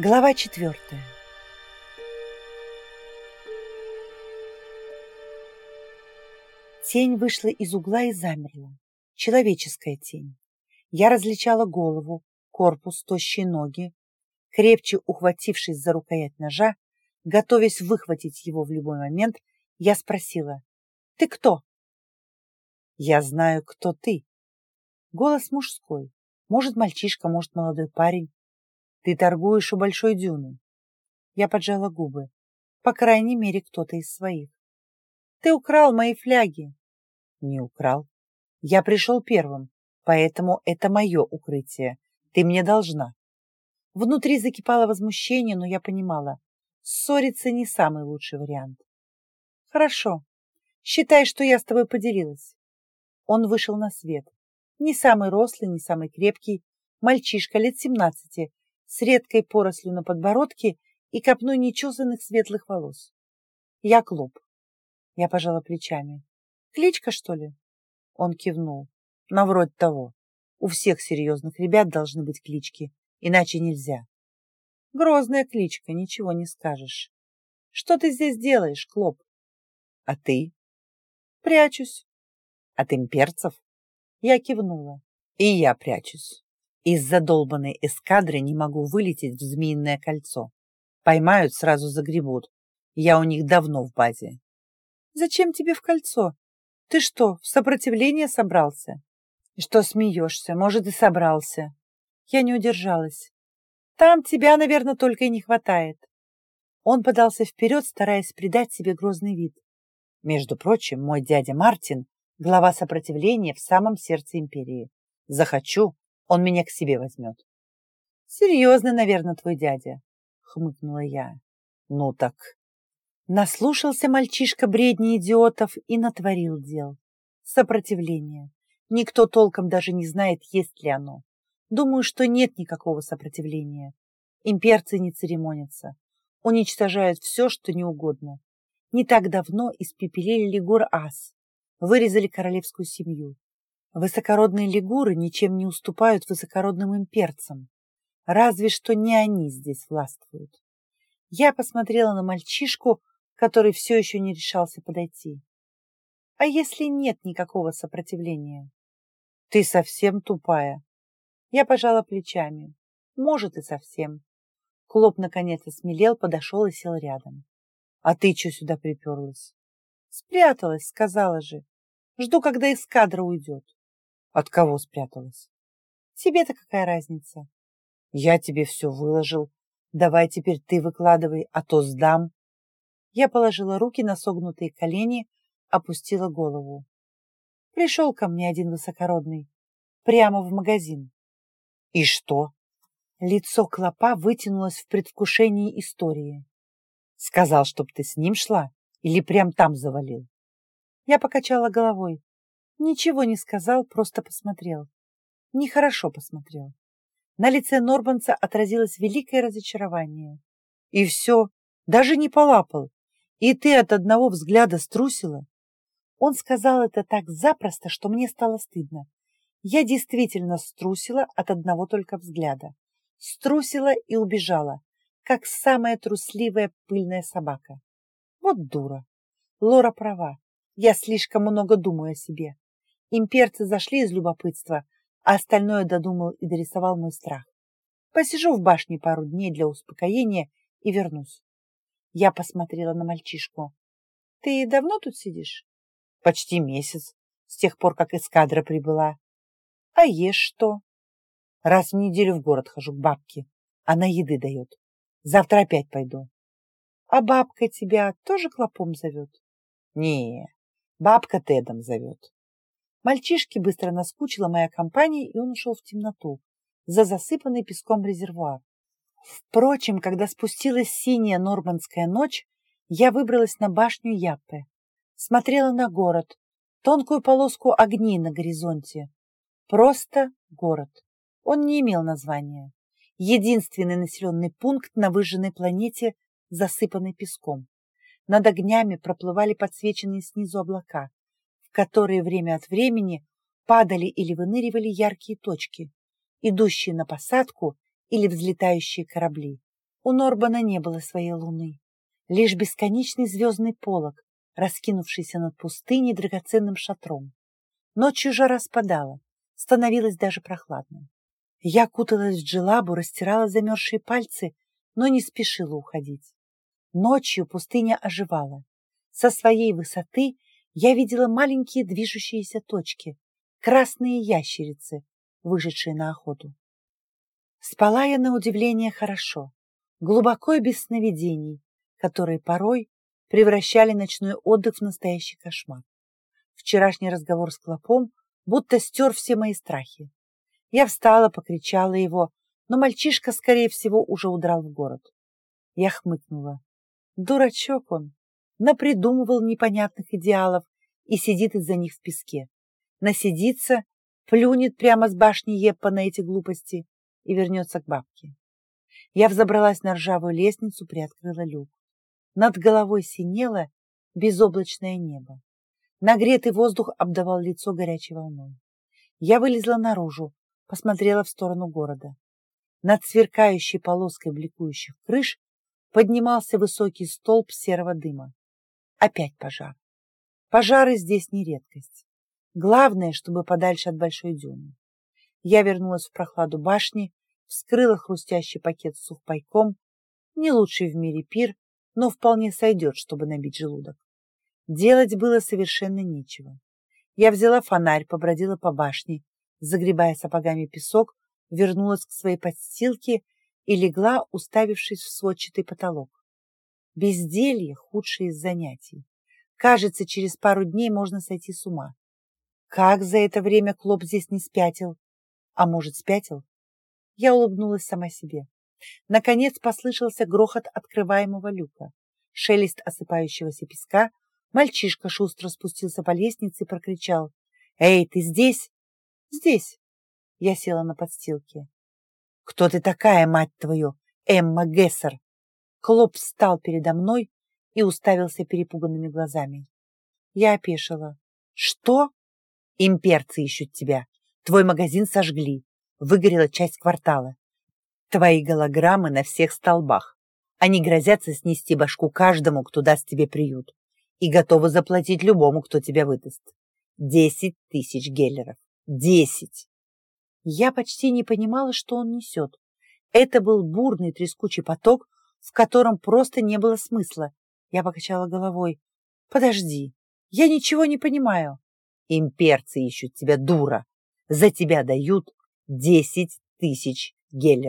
Глава четвертая. Тень вышла из угла и замерла. Человеческая тень. Я различала голову, корпус, тощие ноги. Крепче ухватившись за рукоять ножа, готовясь выхватить его в любой момент, я спросила, «Ты кто?» «Я знаю, кто ты». Голос мужской. Может, мальчишка, может, молодой парень. Ты торгуешь у Большой Дюны. Я поджала губы. По крайней мере, кто-то из своих. Ты украл мои фляги. Не украл. Я пришел первым, поэтому это мое укрытие. Ты мне должна. Внутри закипало возмущение, но я понимала, ссориться не самый лучший вариант. Хорошо. Считай, что я с тобой поделилась. Он вышел на свет. Не самый рослый, не самый крепкий. Мальчишка лет семнадцати, с редкой порослью на подбородке и копной нечесанных светлых волос. Я клуб. Я пожала плечами. Кличка, что ли? Он кивнул. Но вроде того. У всех серьезных ребят должны быть клички, иначе нельзя. Грозная кличка, ничего не скажешь. Что ты здесь делаешь, Клоп? А ты? Прячусь. От имперцев? Я кивнула. И я прячусь. Из-за долбанной эскадры не могу вылететь в Змеиное кольцо. Поймают, сразу загребут. Я у них давно в базе. Зачем тебе в кольцо? Ты что, в сопротивление собрался? Что смеешься? Может, и собрался. Я не удержалась. Там тебя, наверное, только и не хватает. Он подался вперед, стараясь придать себе грозный вид. Между прочим, мой дядя Мартин — глава сопротивления в самом сердце империи. Захочу, он меня к себе возьмет. Серьезно, наверное, твой дядя, хмыкнула я. Ну так. Наслушался мальчишка бредни идиотов и натворил дел. Сопротивление. Никто толком даже не знает, есть ли оно. Думаю, что нет никакого сопротивления. Имперцы не церемонятся. Уничтожают все, что не угодно. Не так давно испепелили Лигур-Ас. Вырезали королевскую семью. Высокородные лигуры ничем не уступают высокородным имперцам. Разве что не они здесь властвуют. Я посмотрела на мальчишку, который все еще не решался подойти. А если нет никакого сопротивления? Ты совсем тупая. Я пожала плечами. Может и совсем. Клоп наконец осмелел, подошел и сел рядом. А ты что сюда приперлась? Спряталась, сказала же. Жду, когда эскадра уйдет. От кого спряталась? Тебе-то какая разница? Я тебе все выложил. Давай теперь ты выкладывай, а то сдам. Я положила руки на согнутые колени, опустила голову. Пришел ко мне один высокородный. Прямо в магазин. И что? Лицо клопа вытянулось в предвкушении истории. Сказал, чтоб ты с ним шла или прям там завалил? Я покачала головой. Ничего не сказал, просто посмотрел. Нехорошо посмотрел. На лице Норбанца отразилось великое разочарование. И все, даже не полапал. И ты от одного взгляда струсила. Он сказал это так запросто, что мне стало стыдно. Я действительно струсила от одного только взгляда. Струсила и убежала, как самая трусливая пыльная собака. Вот дура. Лора права. Я слишком много думаю о себе. Имперцы зашли из любопытства, а остальное додумал и дорисовал мой страх. Посижу в башне пару дней для успокоения и вернусь. Я посмотрела на мальчишку. Ты давно тут сидишь? Почти месяц, с тех пор, как эскадра прибыла. А ешь что? Раз в неделю в город хожу к бабке. Она еды дает. Завтра опять пойду. А бабка тебя тоже клопом зовет? Не, бабка Тедом зовет. Мальчишке быстро наскучила моя компания, и он ушел в темноту, за засыпанный песком резервуар. Впрочем, когда спустилась синяя нормандская ночь, я выбралась на башню Яппе, смотрела на город, тонкую полоску огней на горизонте. Просто город. Он не имел названия. Единственный населенный пункт на выжженной планете, засыпанный песком. Над огнями проплывали подсвеченные снизу облака которые время от времени падали или выныривали яркие точки, идущие на посадку или взлетающие корабли. У Норбана не было своей луны, лишь бесконечный звездный полог, раскинувшийся над пустыней драгоценным шатром. Ночью жара спадала, становилось даже прохладно. Я куталась в джелабу, растирала замерзшие пальцы, но не спешила уходить. Ночью пустыня оживала. Со своей высоты я видела маленькие движущиеся точки, красные ящерицы, вышедшие на охоту. Спала я на удивление хорошо, глубоко и без сновидений, которые порой превращали ночной отдых в настоящий кошмар. Вчерашний разговор с Клопом будто стер все мои страхи. Я встала, покричала его, но мальчишка, скорее всего, уже удрал в город. Я хмыкнула. Дурачок он, напридумывал непонятных идеалов и сидит из-за них в песке. Насидится, плюнет прямо с башни Еппа на эти глупости и вернется к бабке. Я взобралась на ржавую лестницу, приоткрыла люк. Над головой синело безоблачное небо. Нагретый воздух обдавал лицо горячей волной. Я вылезла наружу, посмотрела в сторону города. Над сверкающей полоской бликующих крыш поднимался высокий столб серого дыма. Опять пожар. Пожары здесь не редкость. Главное, чтобы подальше от большой дюны. Я вернулась в прохладу башни, вскрыла хрустящий пакет с сухпайком. Не лучший в мире пир, но вполне сойдет, чтобы набить желудок. Делать было совершенно нечего. Я взяла фонарь, побродила по башне, загребая сапогами песок, вернулась к своей подстилке и легла, уставившись в сводчатый потолок. Безделье – худшее из занятий. Кажется, через пару дней можно сойти с ума. Как за это время Клоп здесь не спятил? А может, спятил? Я улыбнулась сама себе. Наконец послышался грохот открываемого люка, шелест осыпающегося песка. Мальчишка шустро спустился по лестнице и прокричал. «Эй, ты здесь?» «Здесь». Я села на подстилке. «Кто ты такая, мать твою, Эмма Гессер?» Клоп встал передо мной и уставился перепуганными глазами. Я опешила. «Что?» «Имперцы ищут тебя. Твой магазин сожгли. Выгорела часть квартала. Твои голограммы на всех столбах. Они грозятся снести башку каждому, кто даст тебе приют, и готовы заплатить любому, кто тебя выдаст. Десять тысяч геллеров. Десять!» Я почти не понимала, что он несет. Это был бурный трескучий поток, в котором просто не было смысла. Я покачала головой. «Подожди, я ничего не понимаю». «Имперцы ищут тебя, дура! За тебя дают десять тысяч геллеров!»